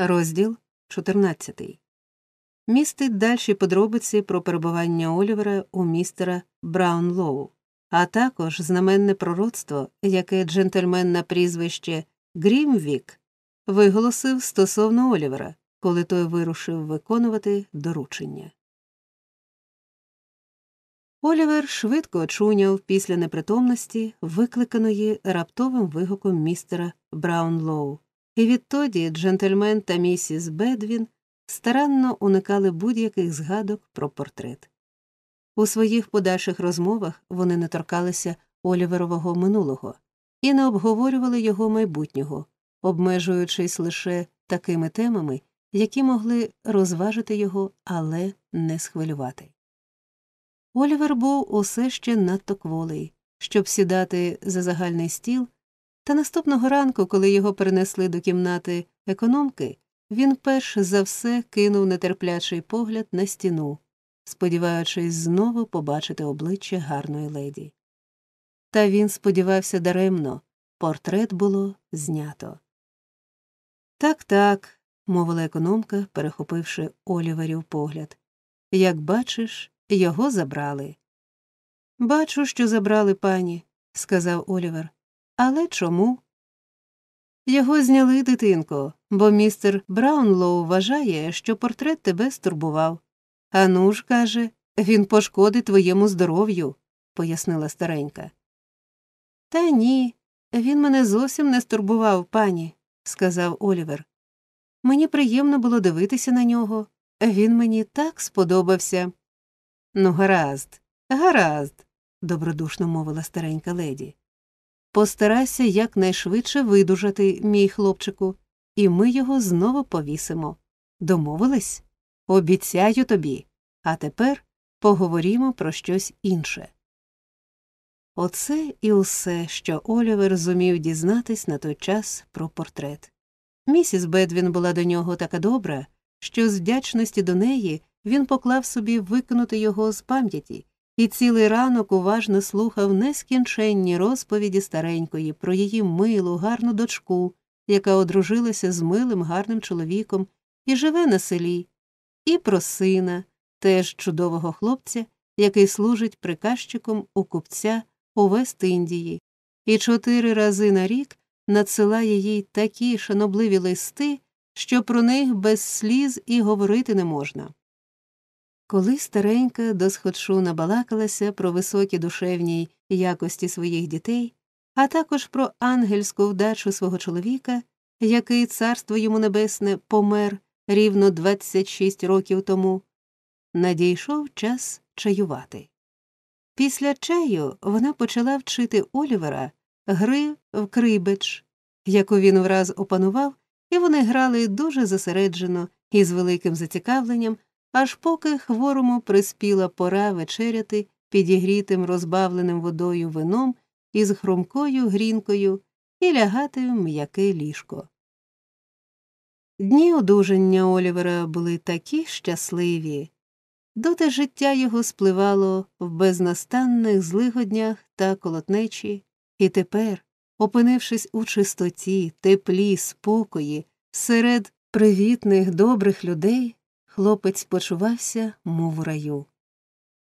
Розділ 14. Містить дальші подробиці про перебування Олівера у містера Браунлоу, а також знаменне пророцтво, яке джентльмен на прізвище Грімвік виголосив стосовно Олівера, коли той вирушив виконувати доручення. Олівер швидко очуняв після непритомності, викликаної раптовим вигуком містера Браунлоу. І відтоді джентльмен та місіс Бедвін старанно уникали будь-яких згадок про портрет. У своїх подальших розмовах вони не торкалися Оліверового минулого і не обговорювали його майбутнього, обмежуючись лише такими темами, які могли розважити його, але не схвилювати. Олівер був усе ще надто кволий, щоб сідати за загальний стіл та наступного ранку, коли його перенесли до кімнати економки, він перш за все кинув нетерплячий погляд на стіну, сподіваючись знову побачити обличчя гарної леді. Та він сподівався даремно портрет було знято. Так, так, мовила економка, перехопивши Оліверів погляд. Як бачиш, його забрали. Бачу, що забрали пані, сказав Олівер. Але чому? Його зняли, дитинко, бо містер Браунлоу вважає, що портрет тебе стурбував. Ану ж, каже, він пошкодить твоєму здоров'ю, пояснила старенька. Та ні, він мене зовсім не стурбував, пані, сказав Олівер. Мені приємно було дивитися на нього. Він мені так сподобався. Ну, гаразд, гаразд, добродушно мовила старенька леді. Постарайся якнайшвидше видужати, мій хлопчику, і ми його знову повісимо. Домовились? Обіцяю тобі. А тепер поговоримо про щось інше. Оце і усе, що Олівер зумів дізнатись на той час про портрет. Місіс Бедвін була до нього така добра, що з вдячності до неї він поклав собі викинути його з пам'яті і цілий ранок уважно слухав нескінченні розповіді старенької про її милу, гарну дочку, яка одружилася з милим гарним чоловіком і живе на селі, і про сина, теж чудового хлопця, який служить приказчиком у купця у Вест-Індії, і чотири рази на рік надсилає їй такі шанобливі листи, що про них без сліз і говорити не можна. Коли старенька досходшу набалакалася про високі душевні якості своїх дітей, а також про ангельську вдачу свого чоловіка, який царство йому небесне помер рівно 26 років тому, надійшов час чаювати. Після чаю вона почала вчити Олівера гри в крибеч, яку він враз опанував, і вони грали дуже зосереджено і з великим зацікавленням аж поки хворому приспіла пора вечеряти підігрітим розбавленим водою вином із хромкою грінкою і лягати в м'яке ліжко. Дні одужання Олівера були такі щасливі, доти життя його спливало в безнастанних злигоднях та колотнечі, і тепер, опинившись у чистоті, теплі, спокої, серед привітних добрих людей, Хлопець почувався, мов у раю.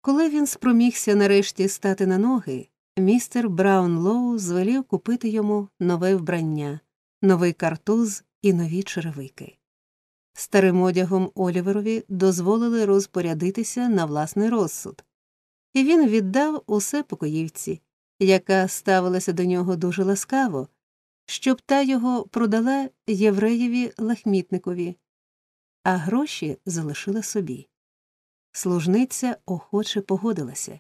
Коли він спромігся нарешті стати на ноги, містер Браунлоу звелів купити йому нове вбрання, новий картуз і нові черевики. Старим одягом Оліверові дозволили розпорядитися на власний розсуд, і він віддав усе покоївці, яка ставилася до нього дуже ласкаво, щоб та його продала євреєві лахмітникові а гроші залишила собі. Служниця охоче погодилася,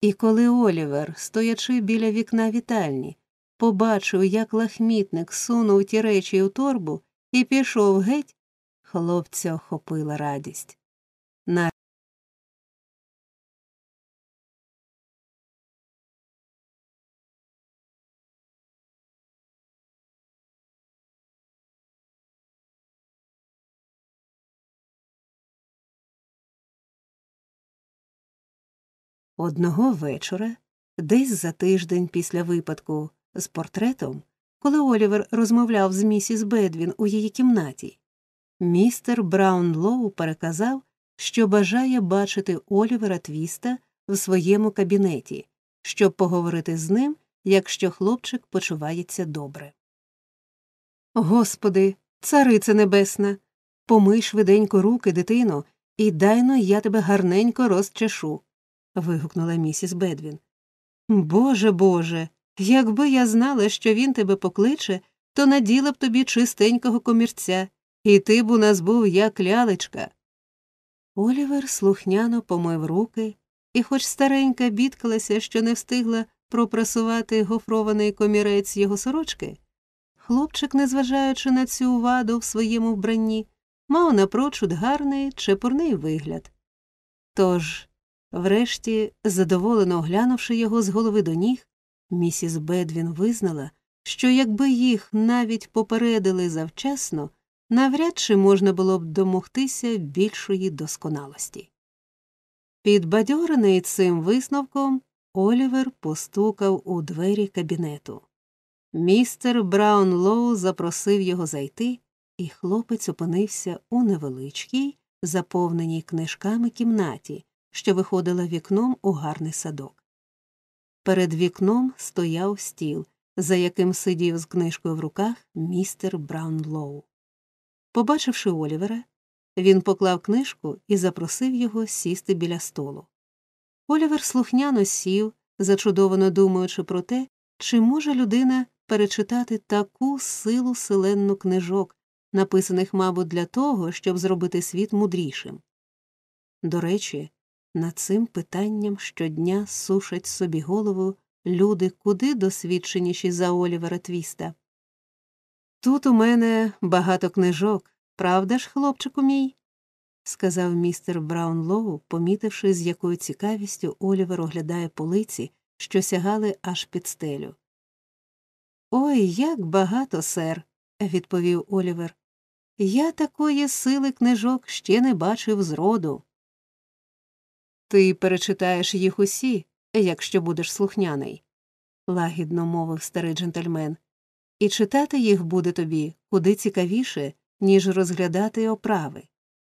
і коли Олівер, стоячи біля вікна вітальні, побачив, як лахмітник сунув ті речі у торбу і пішов геть, хлопця охопила радість. Одного вечора, десь за тиждень після випадку з портретом, коли Олівер розмовляв з місіс Бедвін у її кімнаті, Містер Браунлоу переказав, що бажає бачити Олівера Твіста в своєму кабінеті, щоб поговорити з ним, якщо хлопчик почувається добре. Господи, царице небесна, помий швиденько руки, дитино, і дайно я тебе гарненько розчешу. Вигукнула місіс Бедвін. Боже Боже, якби я знала, що він тебе покличе, то наділа б тобі чистенького комірця, і ти б у нас був як лялечка. Олівер слухняно помив руки, і, хоч старенька бідкалася, що не встигла пропрасувати гофрований комірець його сорочки, хлопчик, незважаючи на цю ваду в своєму вбранні, мав напрочуд гарний чепурний вигляд. Тож, врешті, задоволено оглянувши його з голови до ніг, місіс Бедвін визнала, що якби їх навіть попередили завчасно, навряд чи можна було б домогтися більшої досконалості. Підбадьорений цим висновком, Олівер постукав у двері кабінету. Містер Браунлоу запросив його зайти, і хлопець опинився у невеличкій, заповненій книжками кімнаті, що виходила вікном у гарний садок. Перед вікном стояв стіл, за яким сидів з книжкою в руках містер Браунлоу. Побачивши Олівера, він поклав книжку і запросив його сісти біля столу. Олівер слухняно сів, зачудовано думаючи про те, чи може людина перечитати таку силу селенну книжок, написаних, мабуть, для того, щоб зробити світ мудрішим. До речі, над цим питанням щодня сушать собі голову люди куди досвідченіші за Олівера Твіста. Тут у мене багато книжок, правда ж, хлопчику мій? сказав містер Браунлоу, помітивши, з якою цікавістю Олівер оглядає полиці, що сягали аж під стелю. Ой, як багато, сер, відповів Олівер. Я такої сили книжок ще не бачив зроду. Ти перечитаєш їх усі, якщо будеш слухняний, лагідно мовив старий джентльмен, і читати їх буде тобі куди цікавіше, ніж розглядати оправи.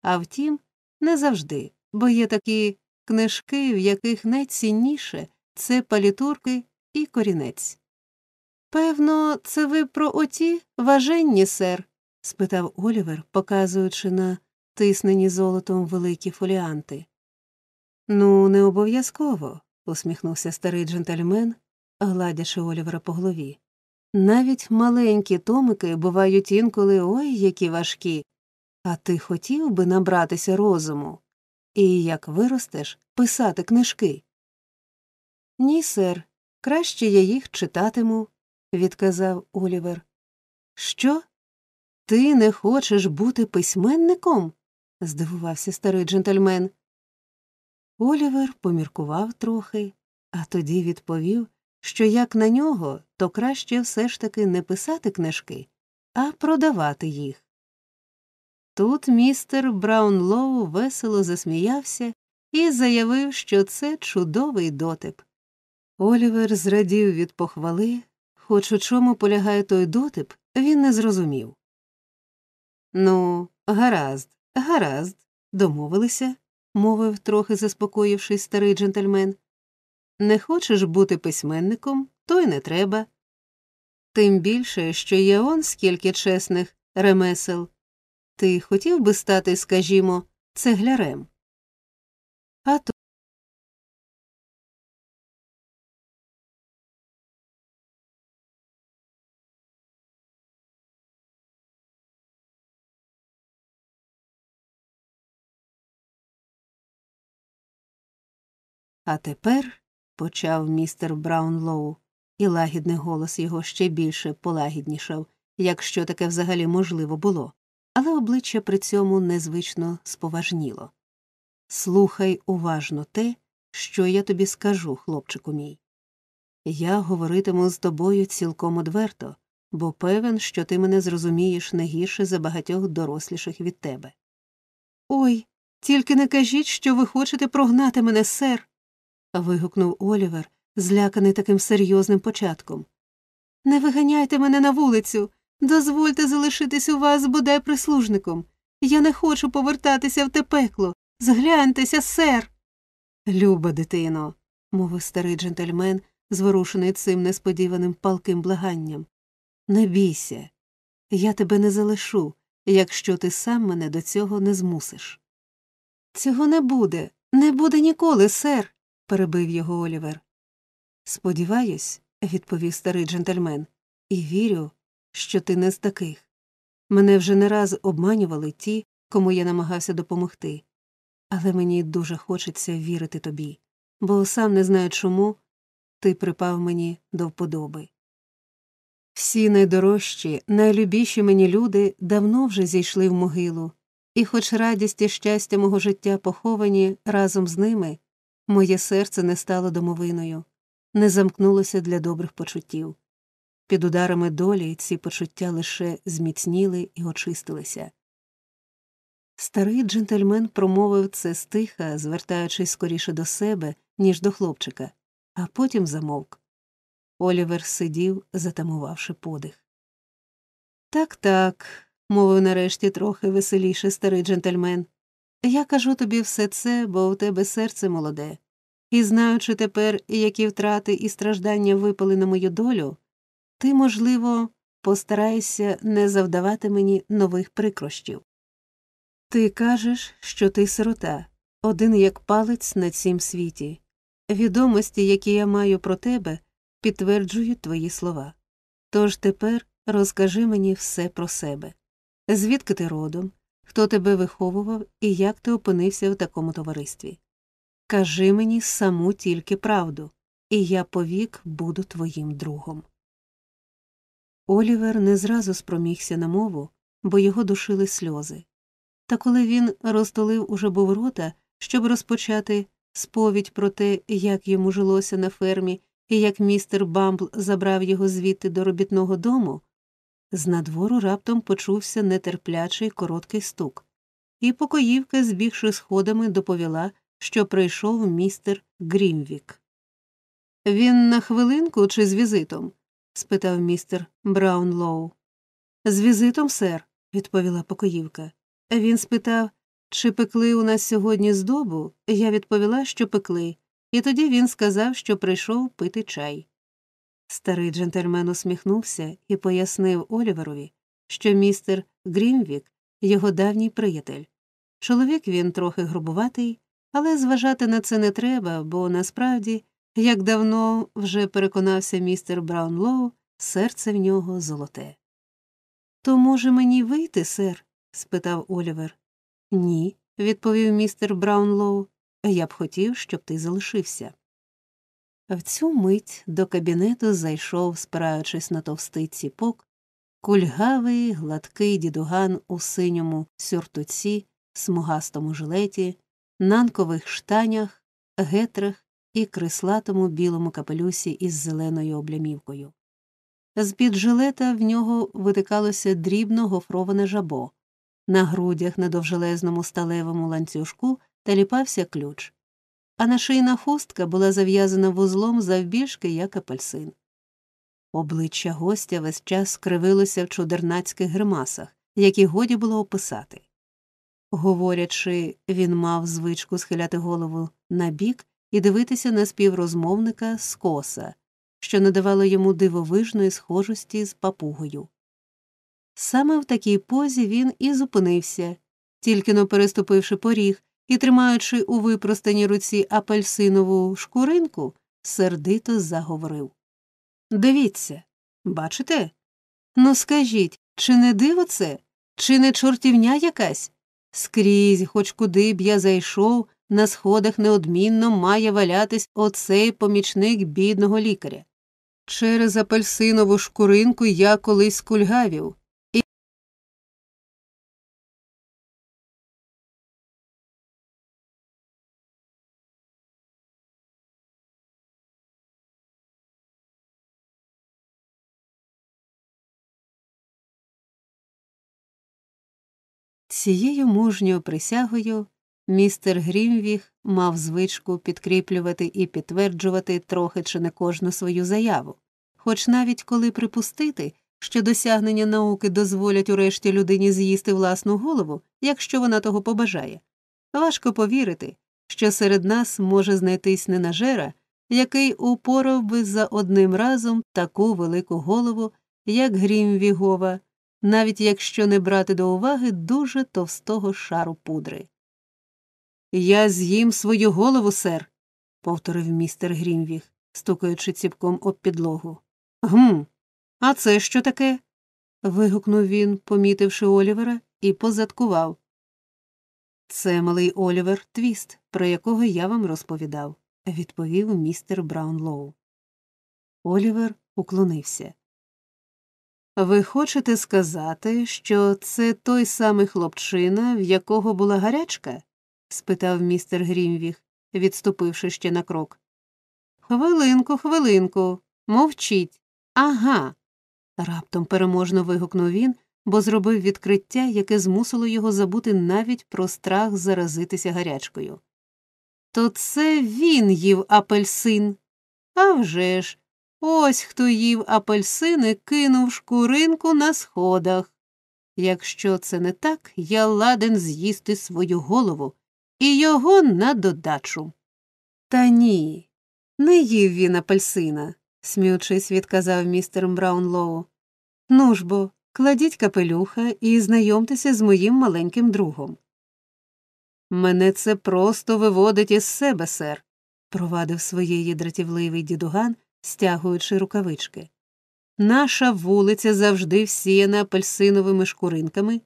А втім, не завжди, бо є такі книжки, в яких найцінніше це палітурки і корінець. Певно, це ви про оті важенні, сер? спитав Олівер, показуючи на тиснені золотом великі фоліанти. Ну, не обов'язково, усміхнувся старий джентльмен, гладячи Олівера по голові. Навіть маленькі томики бувають інколи ой які важкі, а ти хотів би набратися розуму і, як виростеш, писати книжки. Ні, сер, краще я їх читатиму, відказав Олівер. Що? Ти не хочеш бути письменником? здивувався старий джентльмен. Олівер поміркував трохи, а тоді відповів, що як на нього, то краще все ж таки не писати книжки, а продавати їх. Тут містер Браунлоу весело засміявся і заявив, що це чудовий дотип. Олівер зрадів від похвали, хоч у чому полягає той дотип, він не зрозумів. Ну, гаразд, гаразд, домовилися, мовив, трохи заспокоївшись старий джентльмен. Не хочеш бути письменником, то й не треба. Тим більше, що є он скільки чесних ремесел. Ти хотів би стати, скажімо, цеглярем? А то А тепер, почав містер Браунлоу, і лагідний голос його ще більше полагіднішав, якщо таке взагалі можливо було, але обличчя при цьому незвично споважніло. Слухай уважно те, що я тобі скажу, хлопчику мій. Я говоритиму з тобою цілком одверто, бо певен, що ти мене зрозумієш не гірше за багатьох доросліших від тебе. Ой, тільки не кажіть, що ви хочете прогнати мене, сер вигукнув Олівер, зляканий таким серйозним початком. Не виганяйте мене на вулицю. Дозвольте залишитись у вас бодай прислужником. Я не хочу повертатися в те пекло. Згляньтеся, сер. Люба дитино, мовив старий джентльмен, зворушений цим несподіваним палким благанням. Не бійся, я тебе не залишу, якщо ти сам мене до цього не змусиш. Цього не буде, не буде ніколи, сер, перебив його Олівер. Сподіваюсь, відповів старий джентльмен, і вірю, що ти не з таких. Мене вже не раз обманювали ті, кому я намагався допомогти, але мені дуже хочеться вірити тобі, бо сам не знаю чому ти припав мені до вподоби. Всі найдорожчі, найлюбіші мені люди давно вже зійшли в могилу, і, хоч радість і щастя мого життя поховані разом з ними, моє серце не стало домовиною, не замкнулося для добрих почуттів. Під ударами долі ці почуття лише зміцніли і очистилися. Старий джентльмен промовив це стиха, звертаючись скоріше до себе, ніж до хлопчика, а потім замовк. Олівер сидів, затамувавши подих. Так, так, мовив нарешті трохи веселіше старий джентльмен. Я кажу тобі все це, бо у тебе серце молоде, і знаючи тепер, які втрати і страждання випали на мою долю, ти, можливо, постараєшся не завдавати мені нових прикрощів. Ти кажеш, що ти сирота, один як палець на цім світі. Відомості, які я маю про тебе, підтверджують твої слова. Тож тепер розкажи мені все про себе звідки ти родом, хто тебе виховував і як ти опинився в такому товаристві. Кажи мені саму тільки правду, і я повік буду твоїм другом. Олівер не зразу спромігся на мову, бо його душили сльози. Та коли він розтулив уже був рота, щоб розпочати сповідь про те, як йому жилося на фермі і як містер Бамбл забрав його звідти до робітного дому, з надвору раптом почувся нетерплячий короткий стук, і покоївка, збігши сходами, доповіла, що прийшов містер Грімвік. Він на хвилинку чи з візитом? спитав містер Браунлоу. З візитом, сер, відповіла покоївка. Він спитав, чи пекли у нас сьогодні здобу, я відповіла, що пекли, і тоді він сказав, що прийшов пити чай. Старий джентльмен усміхнувся і пояснив Оліверові, що містер Грімвік його давній приятель. Чоловік він трохи грубуватий, але зважати на це не треба, бо насправді, як давно вже переконався містер Браунлоу, серце в нього золоте. То, може, мені вийти, сер? спитав Олівер. Ні, відповів містер Браунлоу. Я б хотів, щоб ти залишився. В цю мить до кабінету зайшов, спираючись на товстий ціпок, кульгавий, гладкий дідуган у синьому сюртуці, смугастому жилеті, нанкових штанях, гетрах і крислатому білому капелюсі із зеленою облямівкою. З під жилета в нього витикалося дрібно гофроване жабо, на грудях на довжелезному сталевому ланцюжку таліпався ключ а нашийна хустка була зав'язана вузлом завбільшки, як апельсин. Обличчя гостя весь час скривилося в чудернацьких гримасах, які годі було описати. Говорячи, він мав звичку схиляти голову набік і дивитися на співрозмовника скоса, що надавало йому дивовижної схожості з папугою. Саме в такій позі він і зупинився, тільки но переступивши поріг, і, тримаючи у випростаній руці апельсинову шкуринку, сердито заговорив Дивіться, бачите? Ну, скажіть, чи не диво це, чи не чортівня якась? Скрізь, хоч куди б я зайшов, на сходах неодмінно має валятись оцей помічник бідного лікаря. Через апельсинову шкуринку я колись кульгавів, Цією мужньою присягою містер Грімвіг мав звичку підкріплювати і підтверджувати трохи чи не кожну свою заяву, хоч навіть коли припустити, що досягнення науки дозволять урешті людині з'їсти власну голову, якщо вона того побажає. Важко повірити, що серед нас може знайтись ненажера, який упорав би за одним разом таку велику голову, як грім Вігова, навіть якщо не брати до уваги дуже товстого шару пудри. Я з'їм свою голову, сер, повторив містер Грімвіг, стукаючи ціпком об підлогу. Гм, а це що таке? вигукнув він, помітивши Олівера, і позадкував. Це малий Олівер Твіст, про якого я вам розповідав, відповів містер Браунлоу. Олівер уклонився. Ви хочете сказати, що це той самий хлопчина, в якого була гарячка? спитав містер Грімвіг, відступивши ще на крок. Хвилинку, хвилинку, мовчіть. Ага. раптом переможно вигукнув він, бо зробив відкриття, яке змусило його забути навіть про страх заразитися гарячкою. То це він їв апельсин. А вже ж, ось хто їв апельсини, кинув шкуринку на сходах. Якщо це не так, я ладен з'їсти свою голову і його на додачу. Та ні, не їв він апельсина, сміючись, відказав містер Браунлоу. Ну ж бо, кладіть капелюха і знайомтеся з моїм маленьким другом. Мене це просто виводить із себе, сер, провадив своєї дратівливий дідуган, стягуючи рукавички. Наша вулиця завжди всіяна апельсиновими шкуринками,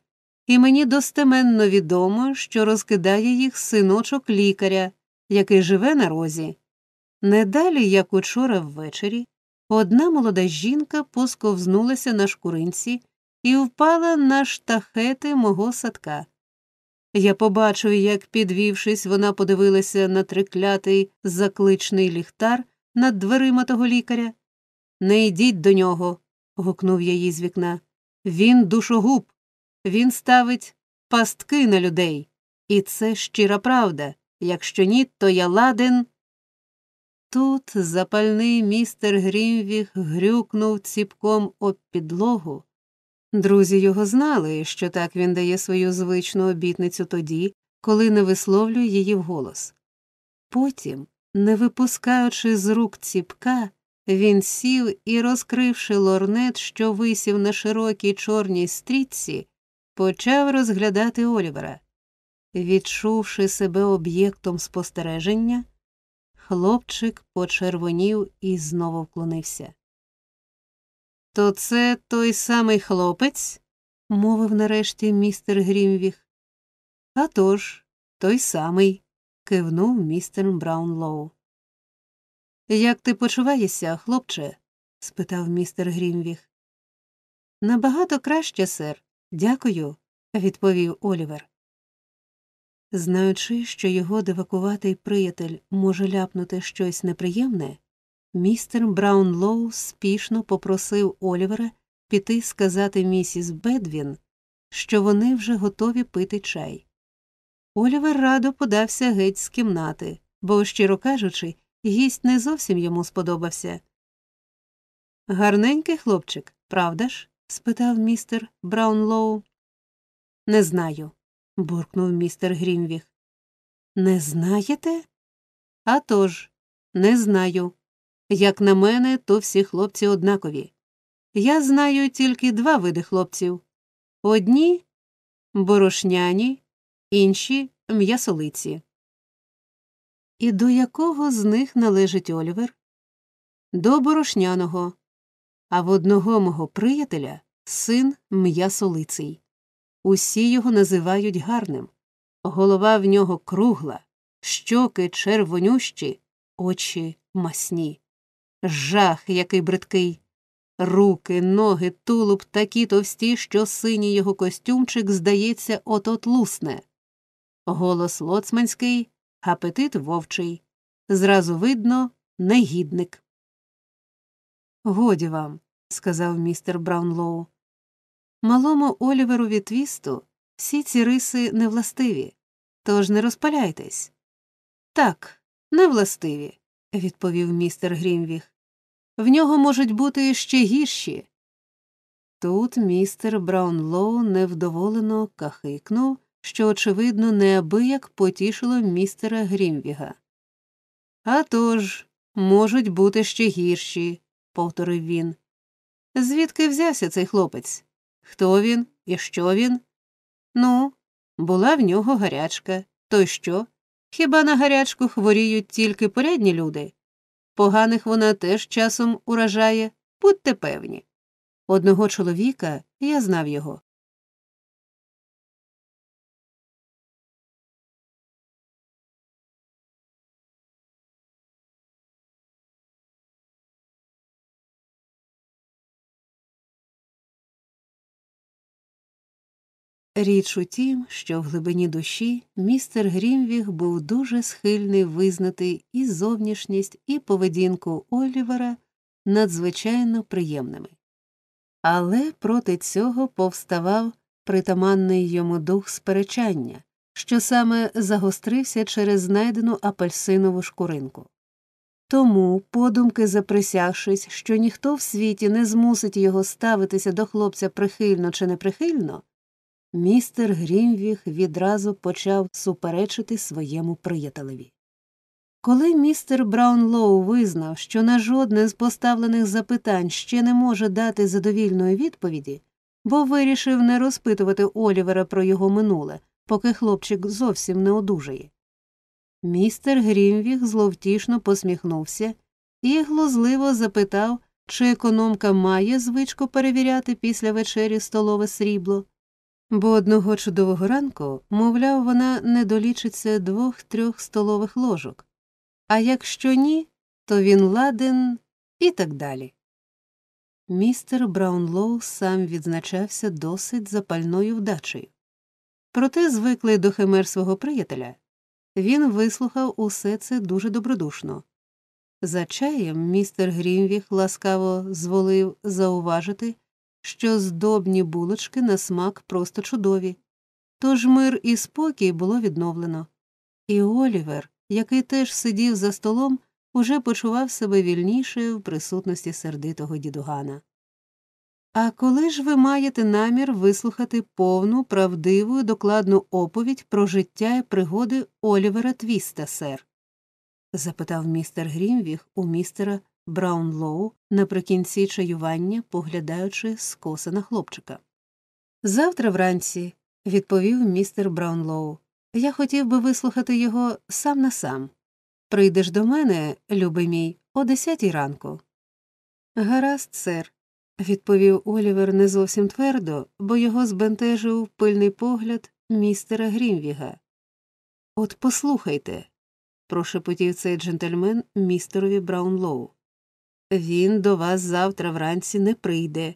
і мені достеменно відомо, що розкидає їх синочок лікаря, який живе на розі. Не далі, як учора ввечері, одна молода жінка посковзнулася на шкуринці і впала на штахети мого садка. Я побачив, як, підвівшись, вона подивилася на триклятий закличний ліхтар над дверима того лікаря. Не йдіть до нього. гукнув я їй з вікна. Він душогуб. Він ставить пастки на людей. І це щира правда. Якщо ні, то я ладен. Тут запальний містер Грімвіг грюкнув ціпком об підлогу. Друзі його знали, що так він дає свою звичну обітницю тоді, коли не висловлює її вголос. Потім, не випускаючи з рук ціпка, він сів і, розкривши лорнет, що висів на широкій чорній стрічці, почав розглядати Олівера. Відчувши себе об'єктом спостереження, хлопчик почервонів і знову вклонився. То це той самий хлопець? мовив нарешті містер Грімвіг. «А тож, той самий, кивнув містер Браунлоу. Як ти почуваєшся, хлопче? спитав містер Грімвіг. Набагато краще, сер. Дякую, відповів Олівер. Знаючи, що його дивакуватий приятель може ляпнути щось неприємне, містер Браунлоу спішно попросив Олівера піти сказати місіс Бедвін, що вони вже готові пити чай. Олівер радо подався геть з кімнати, бо, щиро кажучи, гість не зовсім йому сподобався. Гарненький хлопчик, правда ж? спитав містер Браунлоу. Не знаю, буркнув містер Грімвіг. Не знаєте? «А тож, не знаю. Як на мене, то всі хлопці однакові. Я знаю тільки два види хлопців одні борошняні, інші м'ясолиці. І до якого з них належить Олівер? До борошняного, а в одного мого приятеля син м'ясолиций. Усі його називають гарним. Голова в нього кругла, щоки червонющі, очі масні. Жах, який бридкий. Руки, ноги, тулуб такі товсті, що синій його костюмчик, здається, от от лусне. Голос лоцманський, апетит вовчий. Зразу видно негідник. Годі вам, сказав містер Браунлоу. Малому Оліверові Твісту всі ці риси невластиві, тож не розпаляйтесь. Так, невластиві, відповів містер Грімвіг. В нього можуть бути ще гірші. Тут містер Браунлоу невдоволено кахикнув, що, очевидно, неабияк потішило містера Грімвіга. «А тож, можуть бути ще гірші, повторив він. Звідки взявся цей хлопець? Хто він і що він? Ну, була в нього гарячка. То що? Хіба на гарячку хворіють тільки порядні люди? Поганих вона теж часом уражає, будьте певні. Одного чоловіка я знав його. Річ у тім, що в глибині душі містер Грімвіг був дуже схильний визнати і зовнішність, і поведінку Олівера надзвичайно приємними. Але проти цього повставав притаманний йому дух сперечання, що саме загострився через знайдену апельсинову шкуринку. Тому, подумки заприсягшись, що ніхто в світі не змусить його ставитися до хлопця прихильно чи неприхильно, містер Грімвіг відразу почав суперечити своєму приятелеві. Коли містер Браунлоу визнав, що на жодне з поставлених запитань ще не може дати задовільної відповіді, бо вирішив не розпитувати Олівера про його минуле, поки хлопчик зовсім не одужає. Містер Грімвіг зловтішно посміхнувся і глузливо запитав, чи економка має звичку перевіряти після вечері столове срібло, бо одного чудового ранку, мовляв, вона не долічиться двох трьох столових ложок, а якщо ні, то він ладен і так далі. Містер Браунлоу сам відзначався досить запальною вдачею. Проте, звиклий до химер свого приятеля, він вислухав усе це дуже добродушно. За чаєм містер Грімвіг ласкаво зволив зауважити, що здобні булочки на смак просто чудові, тож мир і спокій було відновлено. І Олівер, який теж сидів за столом, уже почував себе вільніше в присутності сердитого дідугана. А коли ж ви маєте намір вислухати повну, правдиву і докладну оповідь про життя і пригоди Олівера Твіста, сер? запитав містер Грімвіг у містера Браунлоу наприкінці чаювання, поглядаючи скоса на хлопчика. Завтра вранці, відповів містер Браунлоу, я хотів би вислухати його сам на сам. Прийдеш до мене, любий мій, о десятій ранку. Гаразд, сер, відповів Олівер не зовсім твердо, бо його збентежив пильний погляд містера Грімвіга. От послухайте, прошепотів цей джентльмен містерові Браунлоу. Він до вас завтра вранці не прийде.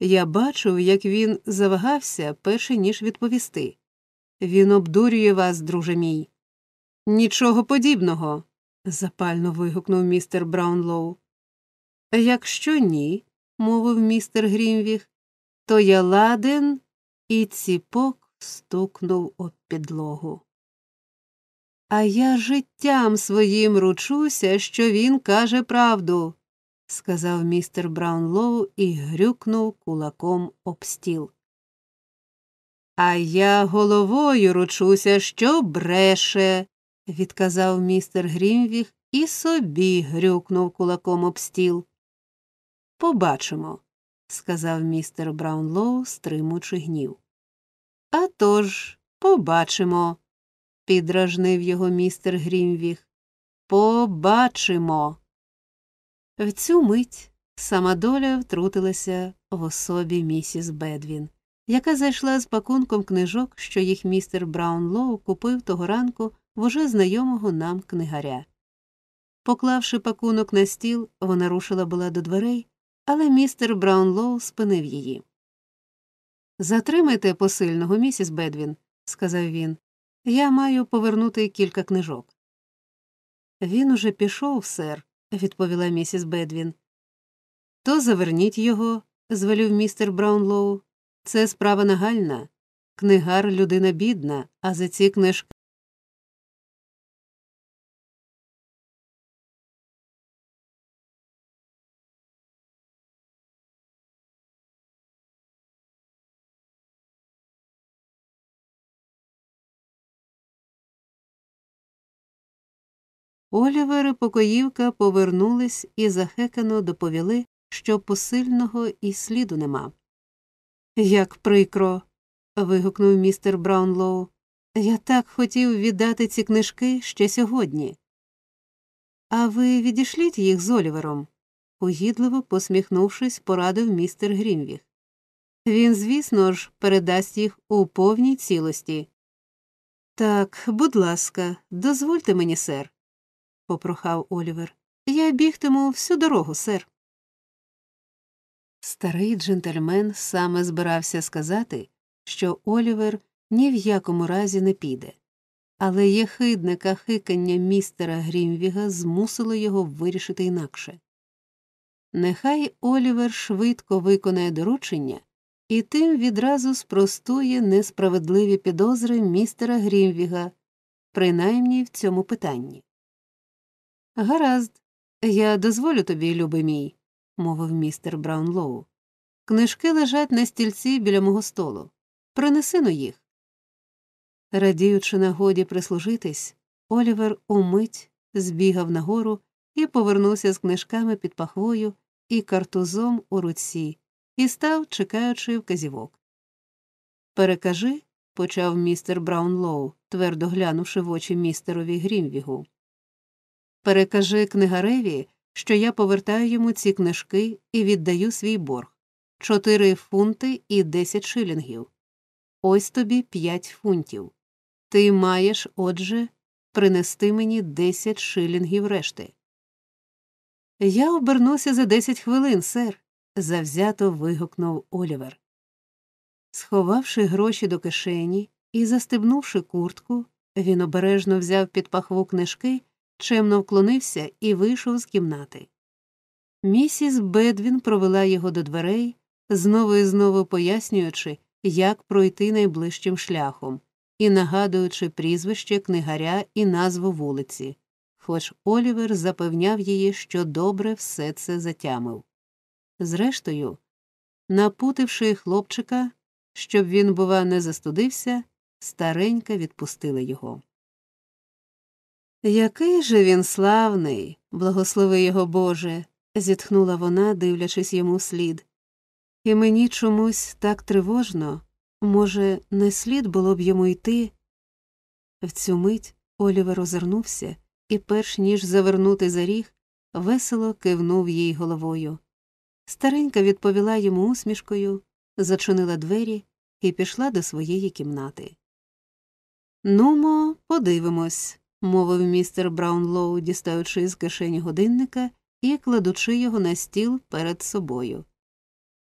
Я бачу, як він завагався, перше ніж відповісти. Він обдурює вас, друже мій. Нічого подібного. запально вигукнув містер Браунлоу. Якщо ні, мовив містер Грімвіг, то я ладен і ціпок стукнув об підлогу. А я життям своїм ручуся, що він каже правду, сказав містер Браунлоу і грюкнув кулаком об стіл. А я головою ручуся, що бреше, відказав містер Грімвіг і собі грюкнув кулаком об стіл. Побачимо, сказав містер Браунлоу, стримуючи гнів. «А тож, побачимо, підражнив його містер Грімвіг. Побачимо. В цю мить сама доля втрутилася в особі місіс Бедвін, яка зайшла з пакунком книжок, що їх містер Браунлоу купив того ранку в уже знайомого нам книгаря. Поклавши пакунок на стіл, вона рушила була до дверей, але містер Браунлоу спинив її. Затримайте посильного, місіс Бедвін, сказав він. Я маю повернути кілька книжок. Він уже пішов, сер, відповіла місіс Бедвін. То заверніть його, звелів містер Браунлоу. Це справа нагальна. Книгар людина бідна, а за ці книжки. Олівер і покоївка повернулись і захекано доповіли, що посильного і сліду нема. Як прикро. вигукнув містер Браунлоу. Я так хотів віддати ці книжки ще сьогодні. А ви відішліть їх з Олівером, угідливо посміхнувшись, порадив містер Грімвіг. Він, звісно ж, передасть їх у повній цілості. Так, будь ласка, дозвольте мені, сер, попрохав Олівер. Я бігтиму всю дорогу, сер. Старий джентльмен саме збирався сказати, що Олівер ні в якому разі не піде, але єхидне кахикання містера Грімвіга змусило його вирішити інакше. Нехай Олівер швидко виконає доручення і тим відразу спростує несправедливі підозри містера Грімвіга, принаймні в цьому питанні. Гаразд, я дозволю тобі, любий мій, мовив містер Браунлоу. Книжки лежать на стільці біля мого столу. Принеси но їх. Радіючи нагоді прислужитись, Олівер умить збігав нагору і повернувся з книжками під пахвою і картузом у руці, і став, чекаючи вказівок. Перекажи, почав містер Браунлоу, твердо глянувши в очі містерові Грімвігу. Перекажи книгареві, що я повертаю йому ці книжки і віддаю свій борг чотири фунти і десять шилінгів. Ось тобі п'ять фунтів. Ти маєш, отже, принести мені десять шилінгів решти. Я обернуся за десять хвилин, сер, завзято вигукнув Олівер. Сховавши гроші до кишені і застебнувши куртку, він обережно взяв під пахву книжки, чемно вклонився і вийшов з кімнати. Місіс Бедвін провела його до дверей, знову і знову пояснюючи, як пройти найближчим шляхом, і нагадуючи прізвище книгаря і назву вулиці, хоч Олівер запевняв її, що добре все це затямив. Зрештою, напутивши хлопчика, щоб він, бува, не застудився, старенька відпустила його. Який же він славний, благослови його Боже, зітхнула вона, дивлячись йому вслід. І мені чомусь так тривожно, може, не слід було б йому йти. В цю мить Олівер озирнувся і, перш ніж завернути за ріг, весело кивнув їй головою. Старенька відповіла йому усмішкою, зачинила двері і пішла до своєї кімнати. Нумо, подивимось, мовив містер Браунлоу, дістаючи з кишені годинника і кладучи його на стіл перед собою.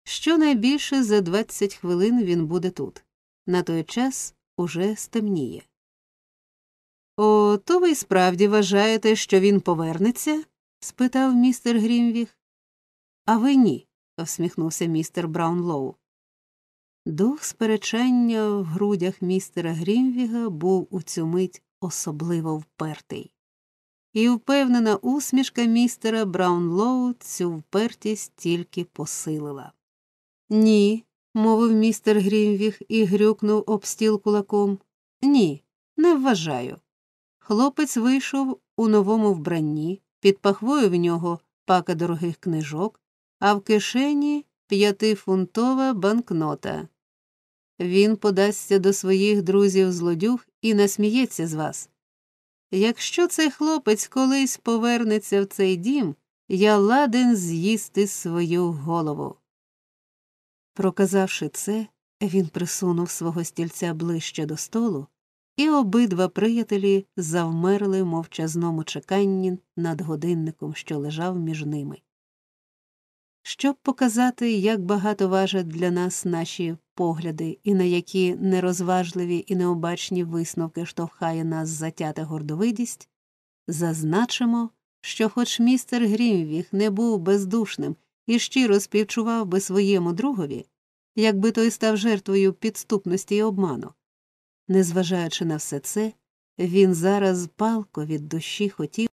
Щонайбільше за 20 хвилин він буде тут. На той час уже стемніє. О, то ви справді вважаєте, що він повернеться? спитав містер Грімвіг. А ви ні, всміхнувся містер Браунлоу. Дух сперечання в грудях містера Грімвіга був у цю мить особливо впертий. І впевнена усмішка містера Браунлоу цю впертість тільки посилила. Ні, мовив містер Грімвіг і грюкнув об стіл кулаком. Ні, не вважаю. Хлопець вийшов у новому вбранні, під пахвою в нього пака дорогих книжок, а в кишені п'ятифунтова банкнота. Він подасться до своїх друзів злодюг і насміється з вас. Якщо цей хлопець колись повернеться в цей дім, я ладен з'їсти свою голову. Проказавши це, він присунув свого стільця ближче до столу, і обидва приятелі завмерли в мовчазному чеканні над годинником, що лежав між ними. Щоб показати, як багато важать для нас наші погляди і на які нерозважливі і необачні висновки штовхає нас затята гордовидість, зазначимо, що, хоч містер Грімвіг не був бездушним і щиро співчував би своєму другові, якби той став жертвою підступності й обману. Незважаючи на все це, він зараз палко від душі хотів.